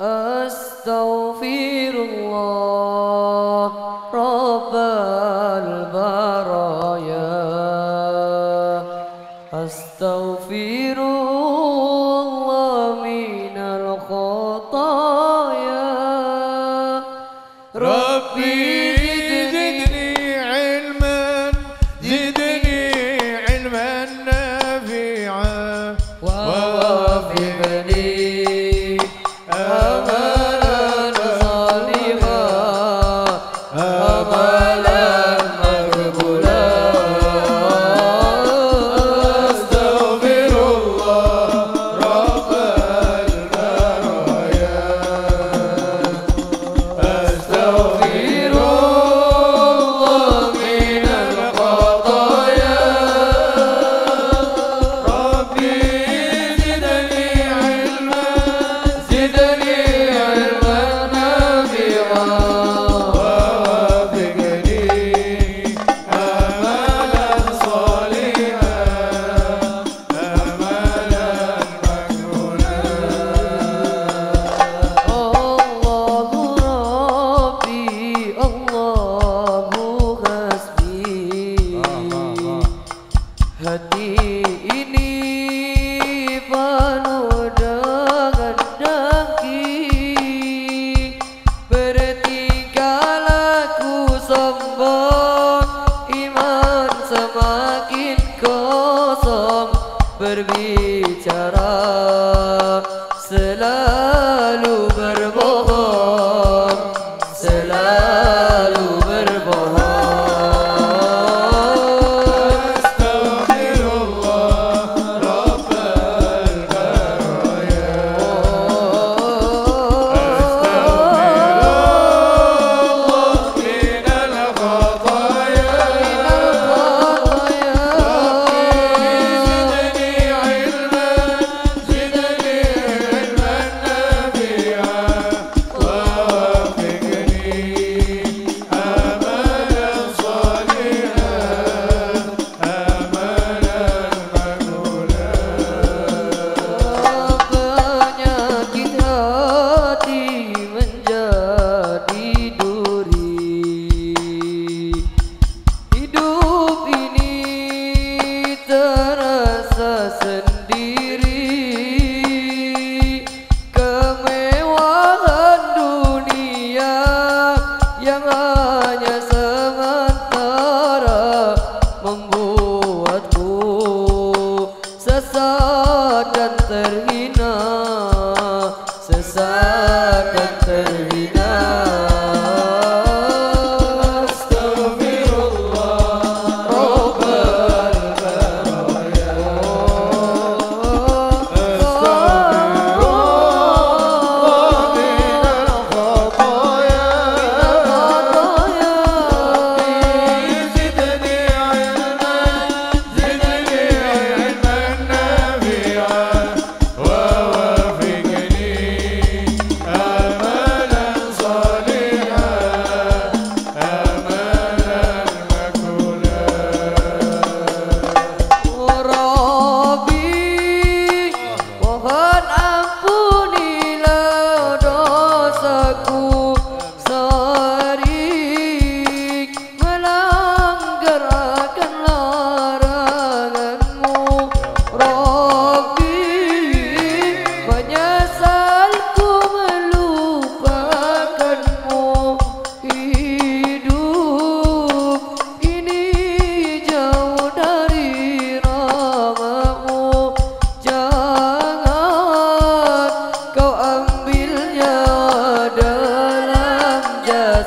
أستغفر الله.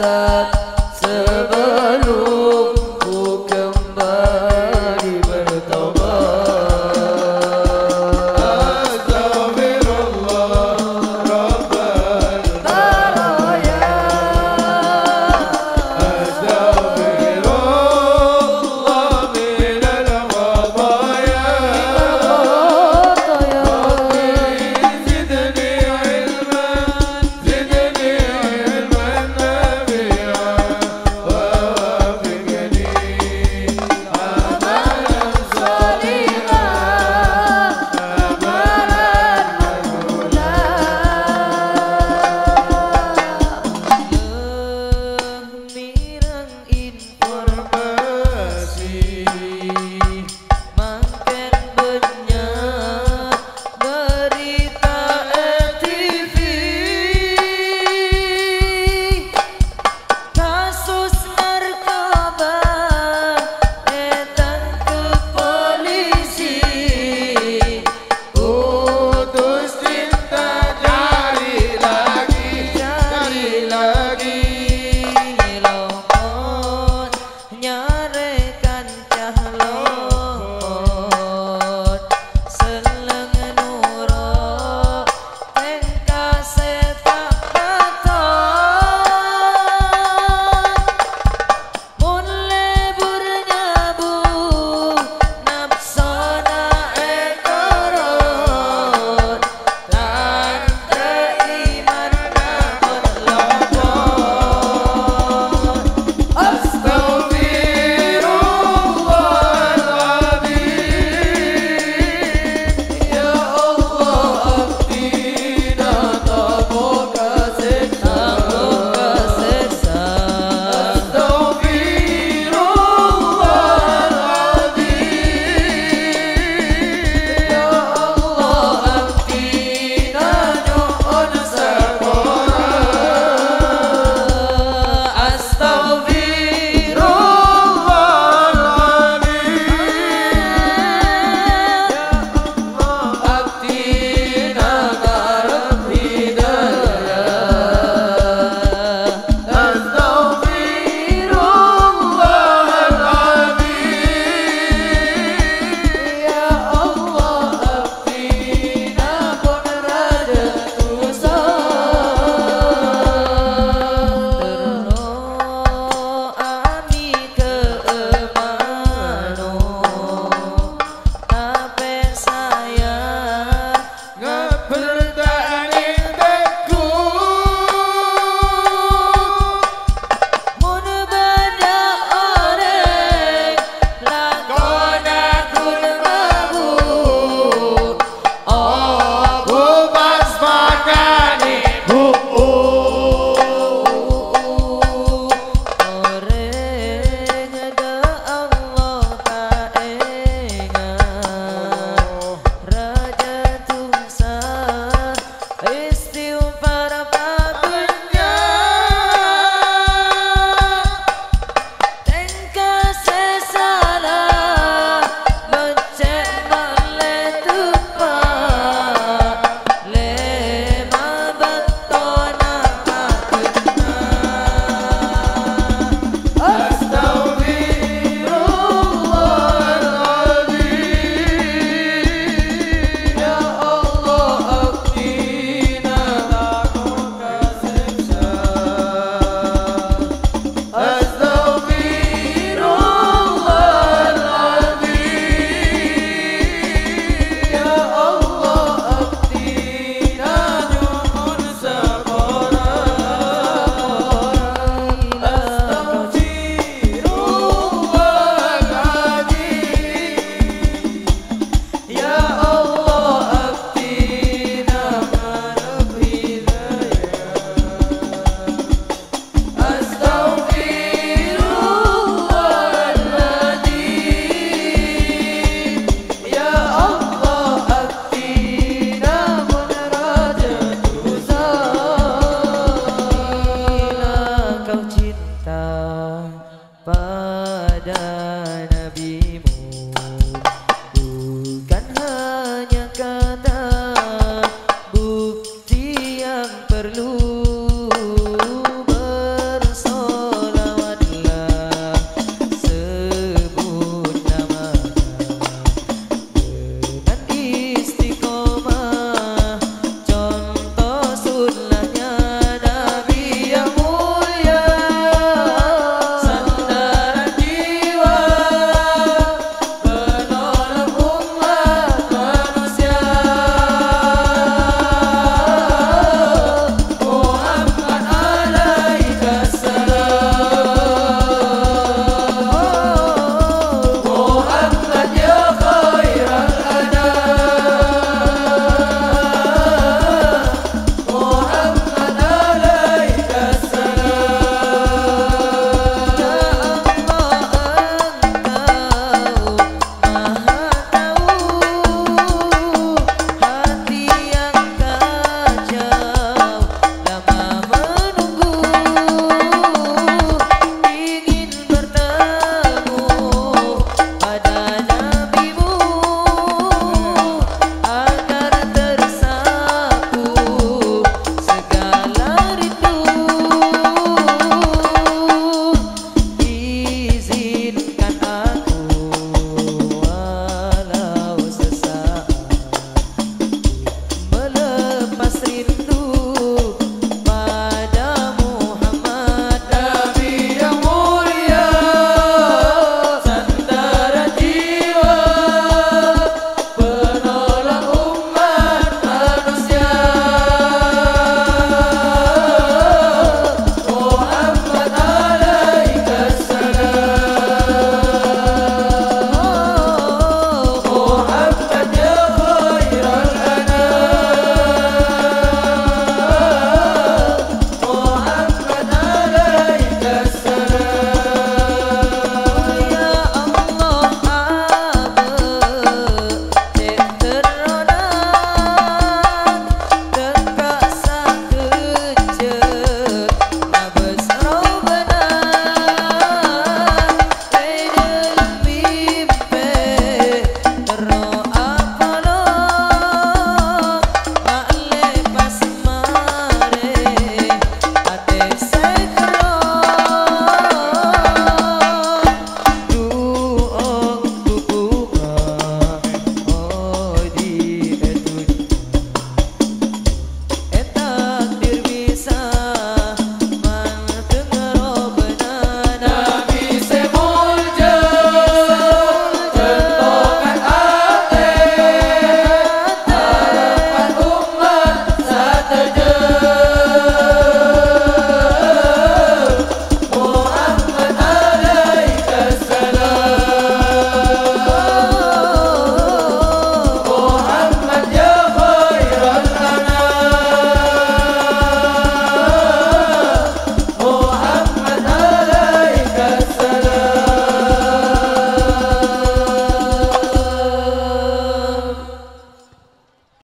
Up.